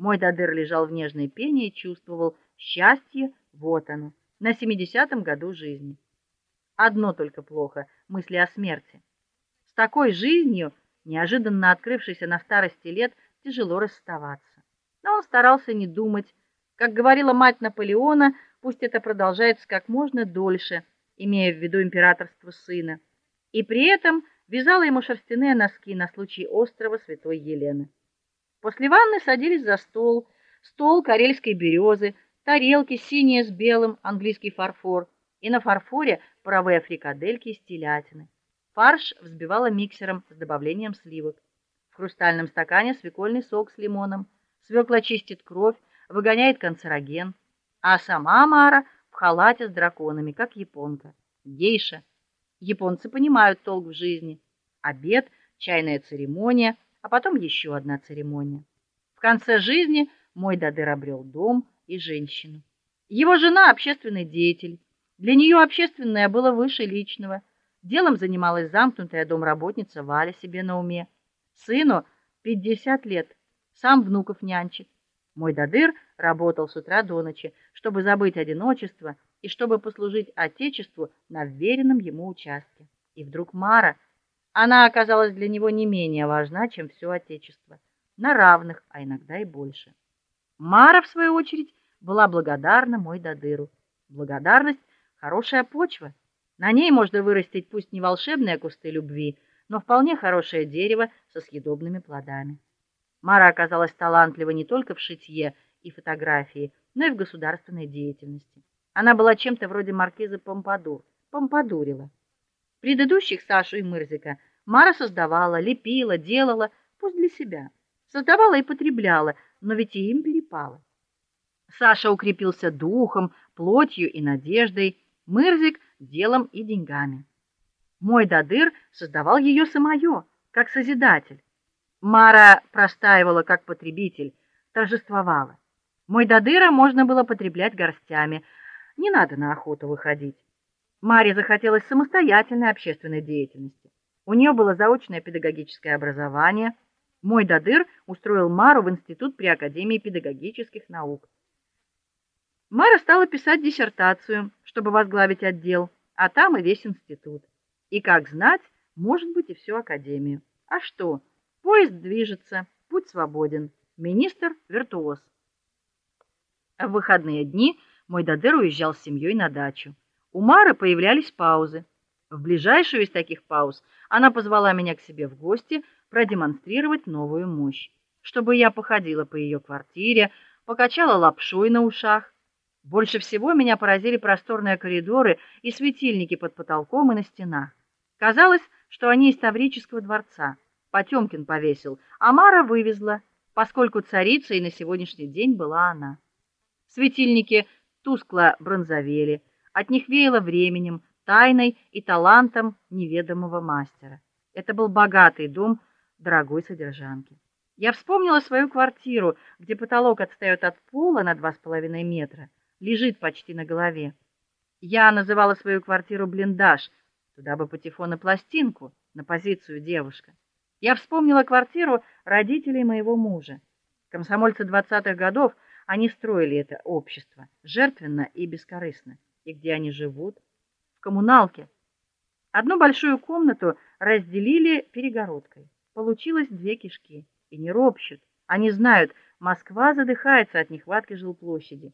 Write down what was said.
Мой Дадыр лежал в нежной пене и чувствовал счастье, вот оно, на семидесятом году жизни. Одно только плохо мысли о смерти. С такой жизнью, неожиданно открывшейся на старости лет, тяжело расставаться. Но он старался не думать, как говорила мать Наполеона, пусть это продолжается как можно дольше, имея в виду императорство сына. И при этом вязала ему шерстяные носки на случай острова Святой Елены. После ванны садились за стол, стол карельской березы, тарелки синие с белым, английский фарфор, и на фарфоре паровые фрикадельки из телятины. Фарш взбивала миксером с добавлением сливок. В хрустальном стакане свекольный сок с лимоном. Свекла чистит кровь, выгоняет канцероген, а сама Мара в халате с драконами, как японка. Гейша. Японцы понимают толк в жизни. Обед, чайная церемония — а потом еще одна церемония. В конце жизни мой Дадыр обрел дом и женщину. Его жена общественный деятель. Для нее общественное было выше личного. Делом занималась замкнутая домработница Валя себе на уме. Сыну 50 лет, сам внуков нянчит. Мой Дадыр работал с утра до ночи, чтобы забыть одиночество и чтобы послужить отечеству на вверенном ему участке. И вдруг Мара она оказалась для него не менее важна, чем все отечество, на равных, а иногда и больше. Мара в свою очередь была благодарна мой Дадыру. Благодарность хорошая почва. На ней можно вырастить пусть не волшебные кусты любви, но вполне хорошее дерево со съедобными плодами. Мара оказалась талантлива не только в шитье и фотографии, но и в государственной деятельности. Она была чем-то вроде маркизы Помпадур, помпадурила. Предыдущих Сашу и Мырзика Мара создавала, лепила, делала, пусть для себя. Создавала и потребляла, но ведь и им перепало. Саша укрепился духом, плотью и надеждой, Мырзик делом и деньгами. Мой Дадыр создавал ее самое, как созидатель. Мара простаивала как потребитель, торжествовала. Мой Дадыра можно было потреблять горстями. Не надо на охоту выходить. Маре захотелось самостоятельной общественной деятельности. У нее было заочное педагогическое образование. Мой Дадыр устроил Мару в институт при Академии педагогических наук. Мара стала писать диссертацию, чтобы возглавить отдел, а там и весь институт. И как знать, может быть, и всю академию. А что? Поезд движется, путь свободен. Министр виртуоз. В выходные дни мой Дадыр уезжал с семьей на дачу. У Мары появлялись паузы. В ближайшую из таких пауз она позвала меня к себе в гости продемонстрировать новую мощь, чтобы я походила по ее квартире, покачала лапшой на ушах. Больше всего меня поразили просторные коридоры и светильники под потолком и на стенах. Казалось, что они из Таврического дворца. Потёмкин повесил, а Мара вывезла, поскольку царицей на сегодняшний день была она. Светильники тускло бронзовели, от них веяло временем, тайной и талантом неведомого мастера. Это был богатый дом дорогой содержанки. Я вспомнила свою квартиру, где потолок отстаёт от пола на два с половиной метра, лежит почти на голове. Я называла свою квартиру блиндаж, туда бы патефон и пластинку на позицию девушка. Я вспомнила квартиру родителей моего мужа. Комсомольцы двадцатых годов, они строили это общество жертвенно и бескорыстно. И где они живут? В коммуналке. Одну большую комнату разделили перегородкой. Получилось две кишки. И не ропщут. Они знают, Москва задыхается от нехватки жилплощади.